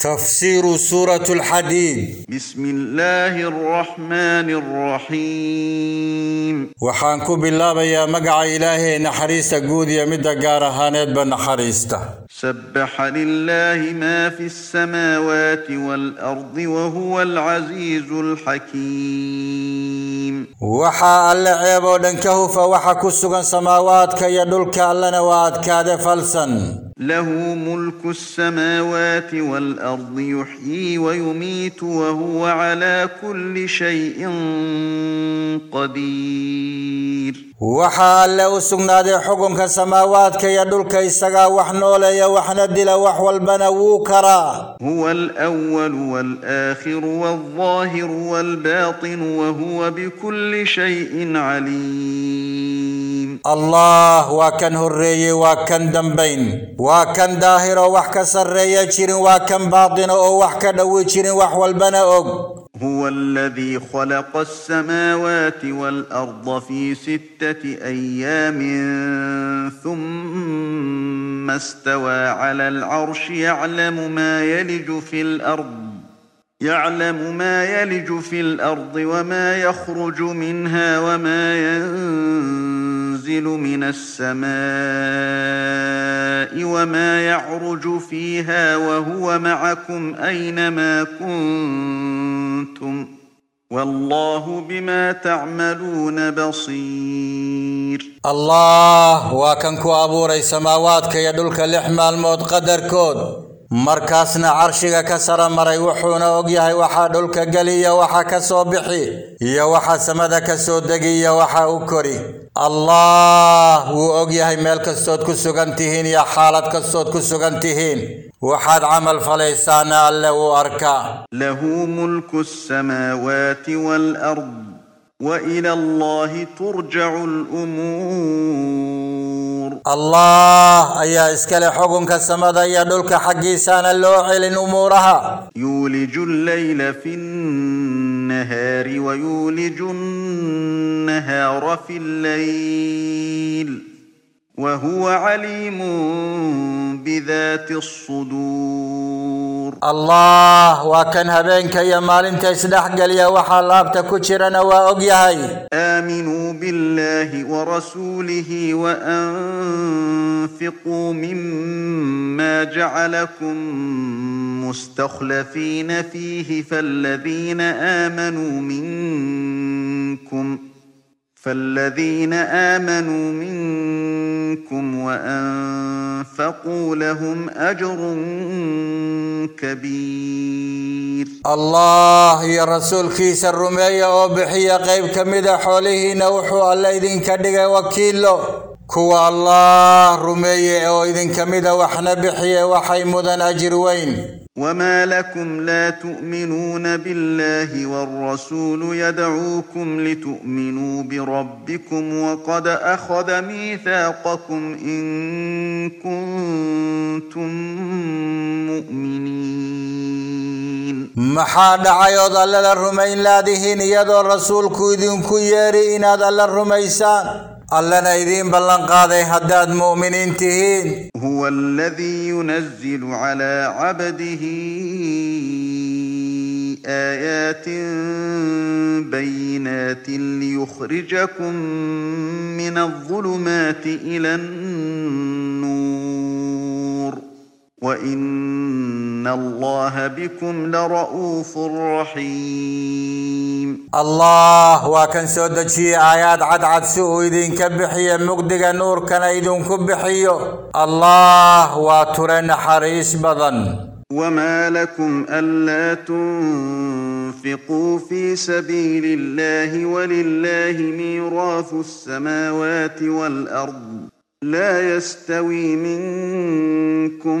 تفسير سورة الحديد. بسم الله الرحمن الرحيم. وحانكو بالله بيا مقع إلهي نحريس قود يمد قار بن بنحريس سبح لله ما في السماوات والأرض وهو العزيز الحكيم. وحا اللعيب ودنكه فوحا كسوغن سماوات كي يدلك اللنوات كاد فلسن. له ملك السماوات والأرض يحيي ويميت وهو على كل شيء قدير. وحال له سمنا دي حكم السماوات كي يدل كي سقا وحنولا يا وحنا دل وحول بنوكرا هو الأول والآخر والظاهر والباطن وهو بكل شيء عليم. الله وكان هري وكان دمبين وكان داهر وحكى سري جير وكان باطن وحكى دوي جير وحول بنوق هو الذي خلق السماوات والأرض في ستة أيام ثم استوى على العرش يعلم ما يلج في الأرض يعلم ما يلج في الأرض وما يخرج منها وما ينزل. ينزل من السماء وما يعرج فيها وهو معكم أَيْنَ مَا كنتم والله بما تعملون بصير. الله وكنكو أبو ري سماوات كيدلك لحمة الموت قدركود مركزنا عرشك كسر مري وحونا وقيه وحا دولك قلي وحا كسو يا وحا سمد كسو يا وحا اكري الله وقيه ملك السود كسو قنتهين يا حالت كسود كسو قنتهين وحاد عمل فليسانا له أركا له ملك السماوات والأرض وإلى الله ترجع الأمور. الله أيا إسكال حكم كالسمد أيا دلك حقيسان اللوحي لنمورها. يولج الليل في النهار ويولج النهار في الليل. وهو عليم بذات الصدور. kan habeenka iyo maalinta isdhexgeliya waxaa laabta ku jirana waa og yahay آمنوا بالله ورسوله وأنفقوا مما جعلكم مستخلفين فيه فالذين آمنوا منكم فالذين آمنوا منكم وأنفقوا لهم أجر كبير. الله يا رسول كيس الرمية وبحية غيب كمدة حوله نوحو الله إذن كدق وكيلو. كوا الله رمية وإذن كمدة وحنا بحية وحيمودا أجر وين. وما لكم لا تؤمنون بالله والرسول يدعوكم لتؤمنوا بربكم وقد أخذ ميثاقكم إن كنتم مؤمنين. محاد عيض الله للرمين لا دهين يدو الرسول كويدين كويري إن هذا الله الرميسان. Allena idiin ballanqaaday haddaad mu'miniin tihiin هو الذي ينزل على عبده آيات بينات ليخرجكم من الظلمات إلى النور. إِنَّ اللَّهَ بِكُمْ لَرَؤُوفٌ رَحِيمٌ. الله وكان سودجي آيات عد عد سوء إذن كبحية مقدقة نور كان إذن كبحية الله وترين حريس بضن. وما لكم ألا تنفقوا في سبيل الله ولله ميراث السماوات والأرض. لا يستوي منكم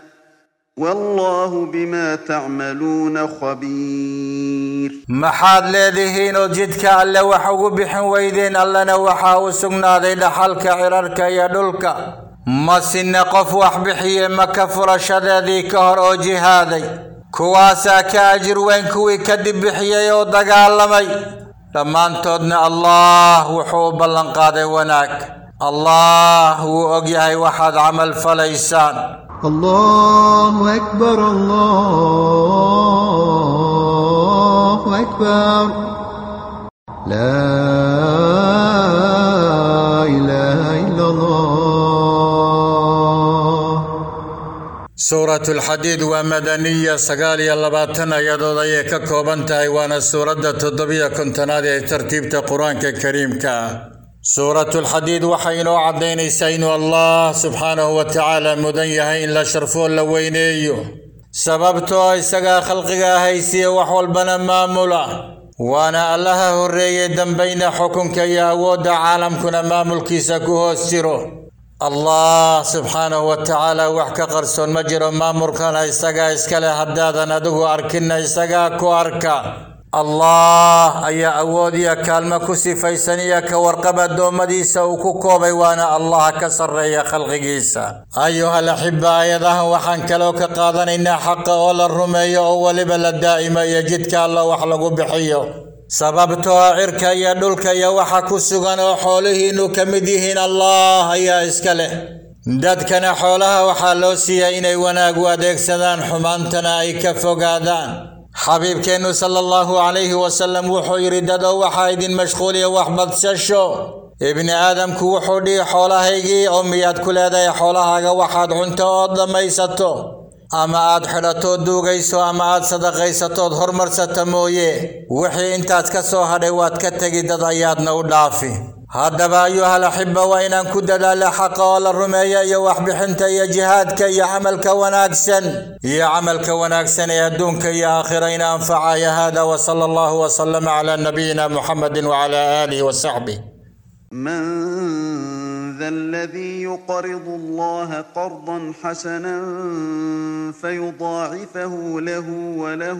والله بما تعملون خبير. محاد لذهين وجدك ألا وحق بحن ويدين ألا نوحا وسقنا ذي لحلك يَا يدلك ما سنقف وحبحي ما كفر شد ذي أو جهاذي كواسا كأجر وين كوي كدب بحي يودك علمي لما انتودنا الله وحوب اللنقاذ وناك. الله هو وحد عمل فليسان. الله أكبر الله أكبر. لا إله إلا الله. سورة الحديد ومدنية سقال يلباتنا يدودي ككوبانتا ايوانا سورة تدبية كنتنادي ترتيب تقرآن الكريم كا. Ah suuratulxadiid waxay inoo caddaynaysaa inuu allah subxaanahu wa tacaala mudan yahay in la sharfoo la weyneeyo sababtoo isagaa khalqiga haysiya wax walbana maamula waana allaha horreeyey dambayna xukunka iyo awoodda caalamkuna maamulkiisa ku hoos jiro allah subxaanahu wa tacaala wax ka qarsoon ma jiro maamulkana isagaa iskale haddaadan adigu arkinna isagaa ku arka allah ayaa awood iyo kaalmo ku sifaysan iyo ka warqab addoommadiisa uu ku koobay waana allah ka sarreeya khalqigiisa ayuhal axiba aayadahan waxaan kaloo ka qaadanaynaa xaqa oo la rumeeyo oo weliba la daa'imo iyo jidka alla wax lagu bixiyo sababtoo cirka iyo dhulka iyo waxa ku sugan oo xoolihiinnu ka mid yihiin allah ayaa iska leh dadkana xoolaha waxaa loo siiyay inay wanaag u adeegsadaan xumaantana ay ka fogaadaan حبيب كينو صلى الله عليه وسلم وحو يرددو وحايد مشغولي وحبط سشو. ابن آدم كو وحو دي حولها يجي أميات كل هذا حولها وحاد عنتو أضم يساتو أما آد حلتو دو غيسو أما آد صدق غيساتو دهر مرساتمو يه وحي انتاتك سوها ريوات كتاكي دادا ياد نو دافي هذا أيها الأحبة وإن أنكد دال حقا ولا الرمية يوحبح أنت يا جهادك يا عملك وناكسا يا عملك وناكسا يهدونك يا آخرين أنفعا يا هذا وصلى الله وسلم على نبينا محمد وعلى آله وصحبه. من ذا الذي يقرض الله قرضا حسنا فيضاعفه له وله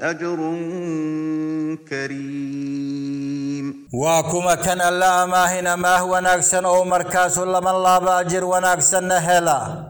أجر كريم. واكما كان الله ما هنا ما هو ناكسا أو مركاس لما الله بأجر وناكسا نهلا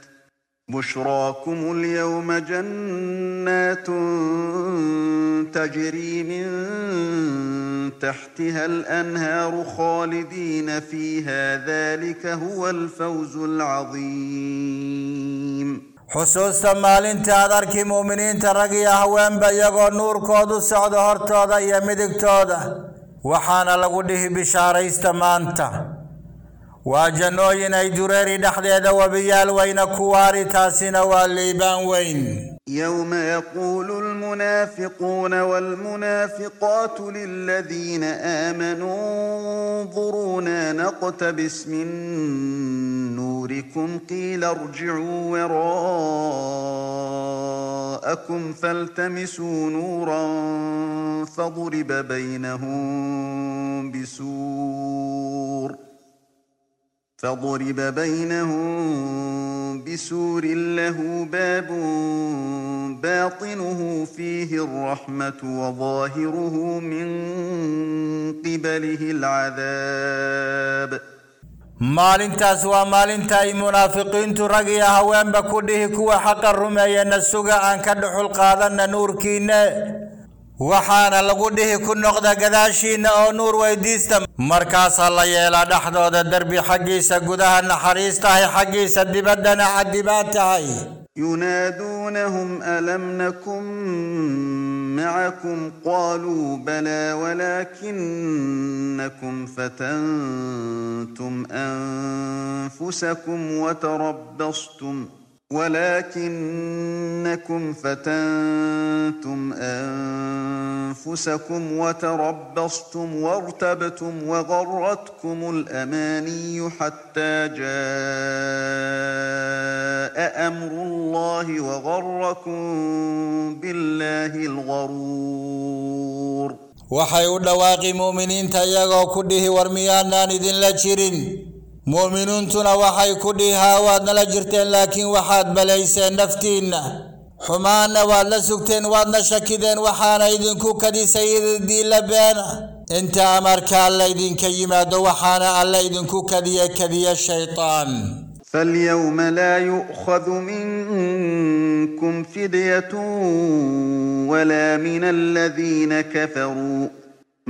بشراكم اليوم جنات تجري من تحتها الأنهار خالدين فيها ذلك هو الفوز العظيم. حسوس تمال انت ادرك مؤمنين ترقيا هوان بيقو نور كودو سعد هرتو ضي مدك تودا وحان لغده بشاريس تمانتا waa jannooyin ay dureeri dhexdeeda webiyaal weyna ku waari taasina waa يوم يقول المنافقون والمنافقات للذين آمنوا انظرونا نقتبس من نوركم قيل ارجعوا وراءكم فالتمسوا نورا فضرب بينهم بسور. فضرب بينهم بسور له باب باطنه فيه الرحمة وظاهره من قبله العذاب maalintaas waa maalinta ay munaafiqiintu rag iyo haweenba ku dhihi kuwa xaqa rumeeyana suga aan ka dhuxul qaadanna nuurkiinne waxaana lagu dhihi ku noqda gadaashiinna oo nuur weydiista markaasaa la yeelaa dhexdooda derbi xaggiisa gudaha naxariis tahay xaggiisa dibaddana cadibaad tahay ينادونهم ألم نكن معكم قالوا بلى ولكنكم فتنتم أنفسكم وتربصتم ولكنكم فتنتم أنفسكم وتربصتم وارتبتم وغرتكم الأماني حتى جاء أمر الله وغركم بالله الغرور. dhawaaqi mu'miniinta iyagoo ku dhihi war miyaanaan idinla jirin مؤمنون تنا وحي كديها وادنا لجرتين لكن وحاد بليس نفتين. حمانا وادنا سكتين وادنا شكدين وحانا إذن كوكا دي سيد دي لبانا انت أمرك الله إذن كيما دو وحانا الله إذن كوكا دي كدي الشيطان. فاليوم لا يؤخذ منكم فدية ولا من الذين كفروا.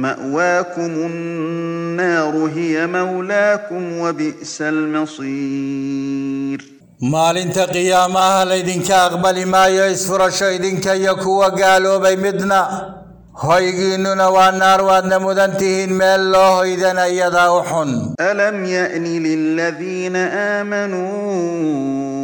مأواكم النار هي مولاكم وبئس المصير. مال انت قيامها لدينك أقبل ما يسفر شايدينك يكوى قالوا بيمدنا هايقينونا والنار والنمودنتهن من الله إذا إذن يضاوحن ألم يأني للذين آمنون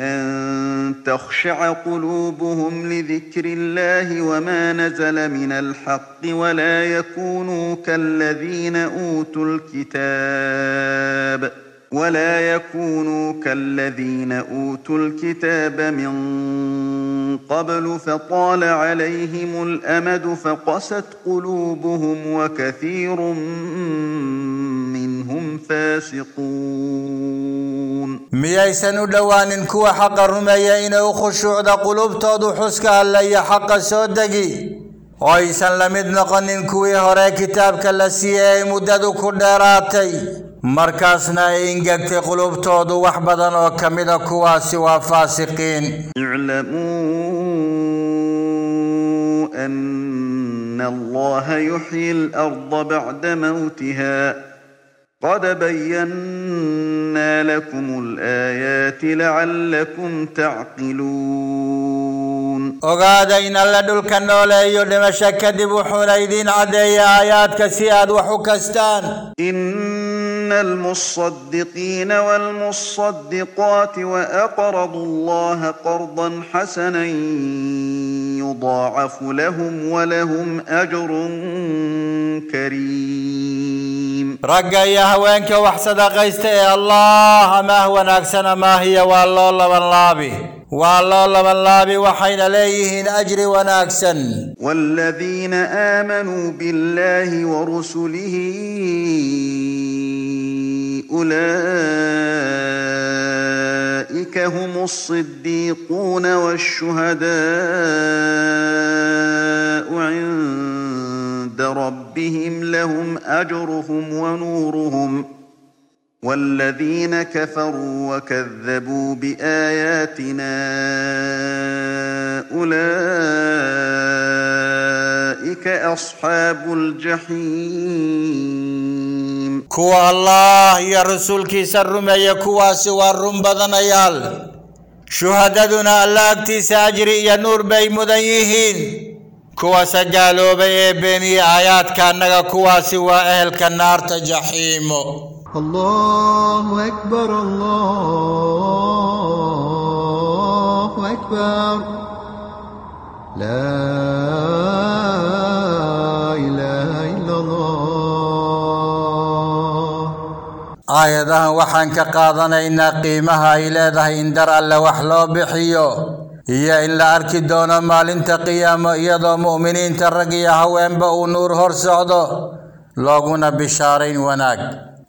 أن تخشع قلوبهم لذكر الله وما نزل من الحق ولا يكونوا كالذين أوتوا الكتاب ولا يكونوا كالذين أوتوا الكتاب من قبل فطال عليهم الأمد فقست قلوبهم وكثير منهم فاسقون. ميايسن دوان ان كو حق رميا ان خشوع د قلوب تود حسك الا يحق سودغي ويسن لمد نقن ان كو هر كتاب كلاسيه مدد كدراتي مركزنا انغت قلوب تود وحبدن أو كميد كو فاسقين. اعلموا أن الله يحيي الأرض بعد موتها. قد بينا لكم الآيات لعلكم تعقلون ogaada in alla dhulka nooleeyo dhimasho kadib wuxuuna idiin caddeeya aayaadka si aad wax u kastaan إن المصدقين والمصدقات وأقرضوا الله قرضا حسنا يضاعف لهم ولهم أجر كريم. رجع يا هوانك وحسد غيست يا الله ما هو ناقصنا ما هي؟ والله الله به والله الله به وحين ليه الأجر وناقصا والذين آمنوا بالله ورسله أولئك هم الصديقون والشهداء. ربهم لهم أجرهم ونورهم والذين كفروا وكذبوا بآياتنا أولئك أصحاب الجحيم كوى الله يا رسول كيسر رمي كوى سوى الرنبضن يال. شهددنا الله اكتساجري يا نور بي مدينيهين كواسا قالوا بيبني آيات كانت كواسي وأهل كنار تجحيم الله أكبر الله أكبر. لا إله إلا الله. آية ذهن وحن كقاضنا إن قيمها إلى ذهن در الله وحلو بحيو. Iyo in la arki doono maalinta qiyaamo iyadoo mu'miniinta rag iyo haweenba uu nuur hor socdo looguna bishaarayn wanaag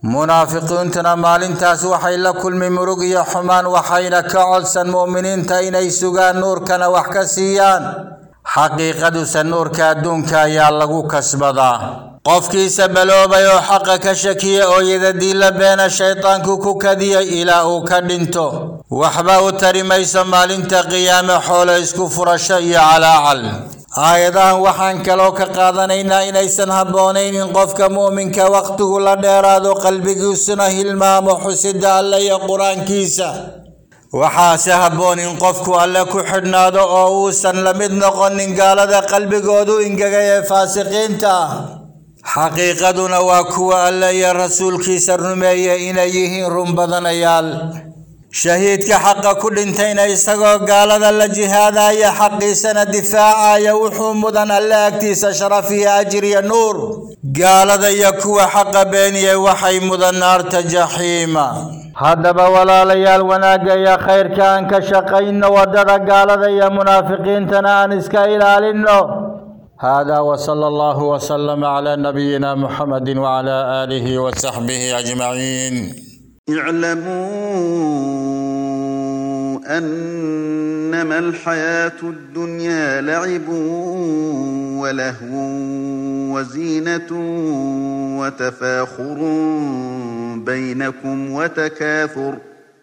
munaafiqiintuna maalintaas waxay la kulmi murug iyo xumaan waxayna ka codsan mu'miniinta inay sugaan nuurkana wax ka siiyaan xaqiiqaduse nuurka adduunka ayaa lagu kasbadaa qofkiisa baloobay oo xaqa ka shakiya oo yadadiila beena shaydaanku ku kadiyay ilaa uu ka dhinto waxba u tari mayso maalinta qiyaame xoolo isku furasho iyo calaacal aayadahan waxaan kaloo ka qaadanaynaa inaysan habboonayn in qofka mu'minka wakhtigu la dheeraado qalbigiisuna hilmaamo xusida alle iyo qur-aankiisa waxaase habboon in qofku alle ku xidhnaado oo uusan la mid noqonin gaalada qalbigoodu ingegay ee faasiqiinta ah xaqiiqaduna waa kuwa alle iyo rasuulkiisa rumeeye inay yihiin run badanayaal shahiidka xaqa ku dhintayna isagoo gaalada la jihaadaya xaqiisana difaacaya wuxuu mudan alle agtiisa sharaf iyo ajir iyo nuur gaalada iyo kuwa xaqa beeniyey waxay mudan naarta jaxiima haddaba walaalayaal wanaagga iyo khayrka aan ka shaqayno waddada gaalada iyo munaafiqiintana aan iska ilaalinno هذا وصلى الله وسلم على نبينا محمد وعلى آله وصحبه أجمعين. اعلموا أنما الحياة الدنيا لعب ولهو وزينة وتفاخر بينكم وتكاثر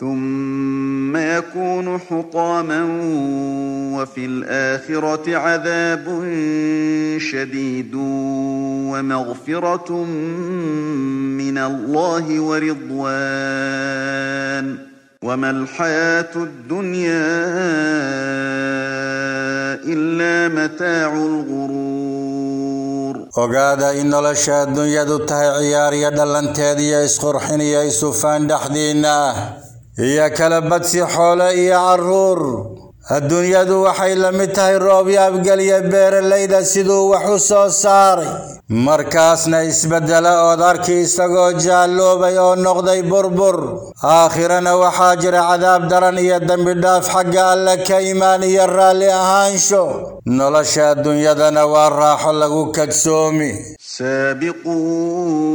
ثم يكون حطاما وفي الآخرة عذاب شديد ومغفرة من الله ورضوان. وما الحياة الدنيا إلا متاع الغرور. وقال إن لشاة الدنيا دوتها عيار يدلن تهدي يسخر حين يسوفان دحدينا. يا كلبت سي حول يا عرور. الدنيا دو وحي لمته الروب يا بقلي بير الليل سيدو وحوس ساري. مركزنا اسبدل اوداركي اسغو جالو بيو نقدي بربر. أخيرا وحاجر عذاب درن يا دم بداف حق الله كيمان يرى لي أهانشو. نلش الدنيا دنا وراح لغو كدسومي سابقون.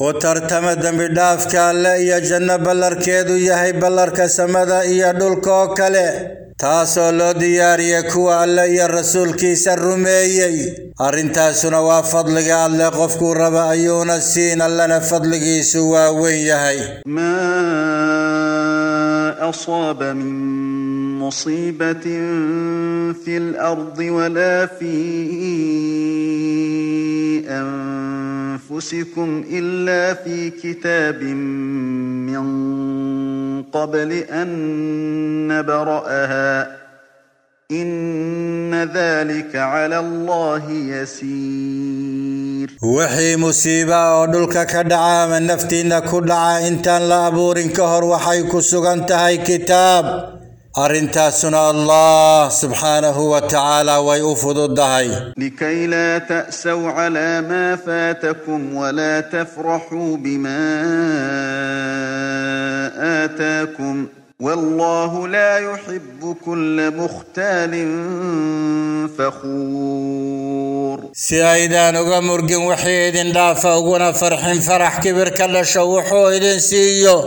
U tartama dembi dhaafka alle iyo janno ballarkeedu yahay ballarka samada iyo dhulka oo kale taasoo loo diyaariyey kuwa alle iyo rasuulkiisa rumeeyey arrintaasuna waa fadliga alle qofkuu raba ayuuna siin allena fadligiisu waa weyn yahay ما أصاب من مصيبة في الأرض ولا في أنفسكم إلا في كتاب من قبل أن نبرأها. إن ذلك على الله يسير. وحي مصيبة ودلك كدعا من نفتين كدعا تن لابور كهر وحيك سغنتهاي كتاب. Arrintaasuna allah subxaanahu wa tacaala way u fududahay لكي لا تأسوا على ما فاتكم ولا تفرحوا بما آتاكم والله لا يحب كل مختال فخور. سيدان وغمر جن وحيد لا فوقنا فرح فرح كبر كل شوحويد سيو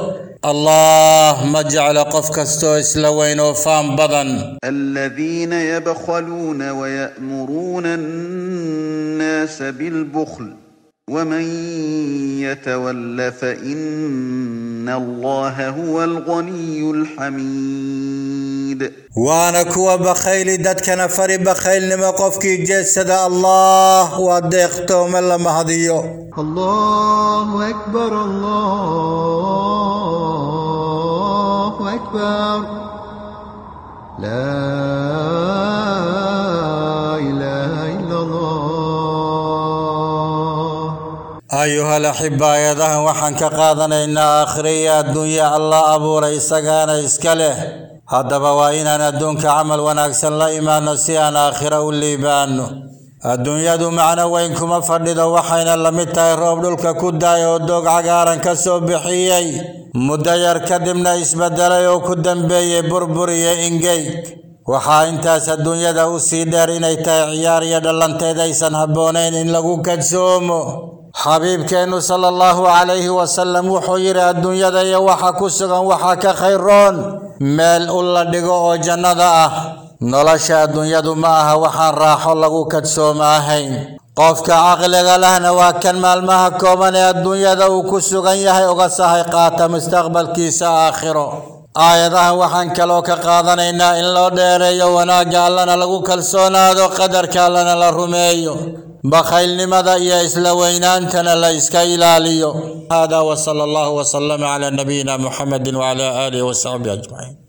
اللهم جعل قفك استويس لوين وفام بضن الذين يبخلون ويأمرون الناس بالبخل ومن يتول فإن الله هو الغني الحميد. وأنا كوا بخيل وبخيل كان فري بخيل نما قفكي جسد الله وديقته من لما هديه الله أكبر الله أكبر. لا أيها الأحباء يده وحن كقاضنا إن آخرية الدنيا الله أبو ريسقان إسكاله. هدب وإن أنا دونك عمل ونأكس الله إيمان نسيان آخرة اللي بأنه الدنيا دو معنا وينكم أفرد وحين اللمتا يروب للك كدا يودوك عقارا كسو بحيي. مدير كدمنا إسبدالي وكدن بي بربري إنجيك. Waxaa intaas adduunyada u sii dheer inay tahay ciyaar iyo dhallanteed aysan habboonayn in lagu kadsoomo xabiibkeennu sala allahu calayhi wasalam wuxuu yidhi adduunyada iyo waxa ku sugan waxaa ka khayroon meel u la dhigo oo jannada ah nolosha adduunyadu ma aha waxaan raaxo lagu kadsooma ahayn qofka caqliga lehna waa kan maalmaha kooban ee adduunyada uu ku sugan yahay uga sahay qaata mustaqbalkiisa aakhiro آيادها وحان كالوكا قادنا إنا إن لو ديريو ونا قال لغو كالسونا دو قدر كال لرميو بخيل نمذا إيا إسلوينان تنا لإسكا إلاليو هذا وصلى الله وسلم على نبينا محمد وعلى آله وصحبه أجمعين